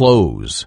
close